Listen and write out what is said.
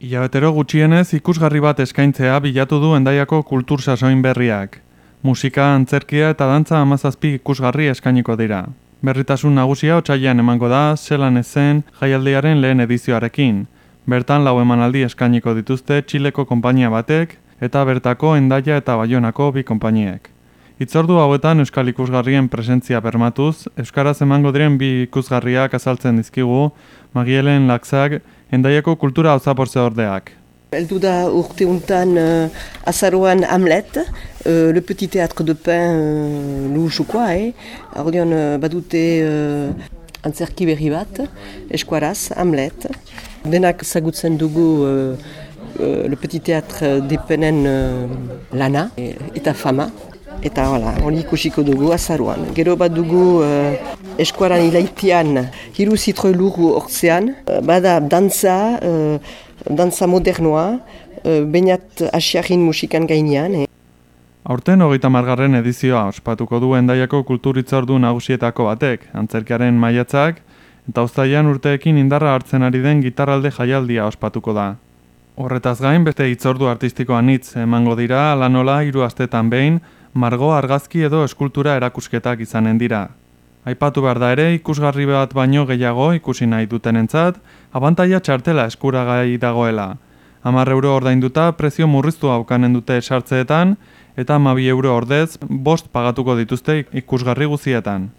Ilabetero gutxienez ikusgarri bat eskaintzea bilatu du endaiako kultur sasoin berriak. Musika, antzerkia eta dantza amazazpi ikusgarri eskainiko dira. Berritasun nagusia otxailan emango da, zelan ezen jaialdiaren lehen edizioarekin. Bertan lau emanaldi eskainiko dituzte Txileko konpainia batek eta bertako endaia eta baionako bi konpainiek. Itzordu hauetan Euskal ikusgarrien presentzia bermatuz, Euskaraz emango diren bi ikusgarriak azaltzen dizkigu, Magielen Laxak, endaiako kultura ozaportze ordeak. Eldu da urte untan uh, azaroan Hamlet, uh, Le Petit Théâtre de Pain uh, luhusukoa, eh? Ardion uh, badute uh, antzerki berri bat, eskuaraz, Hamlet. Denak zagutzen dugu uh, Le Petit Théâtre de Penen uh, lana eta fama. Eta hola, hori ikusiko dugu azaruan. Gero bat dugu uh, eskuaran ilaitian hiru zitroi luru ortzean. Uh, bada dantza, uh, dantza modernoa, uh, bainat asiarin musikan gainean. Eh. Aurten hogeita margarren edizioa ospatuko du endaiako kulturitzordu nagusietako batek, antzerkiaren maiatzak, eta ustaian urteekin indarra hartzen ari den gitarralde jaialdia ospatuko da. Horretaz gain, beste itzordu artistikoan hitz emango dira, lanola hiru astetan behin, margo argazki edo eskultura erakusketak izanen dira. Aipatu behar da ere, ikusgarri bat baino gehiago ikusi nahi dutenentzat, abantaia txartela eskuragai dagoela. Hamar euro ordainduta prezio murriztu haukanen dute esartzeetan, eta amabi euro ordez bost pagatuko dituzte ikusgarri guzietan.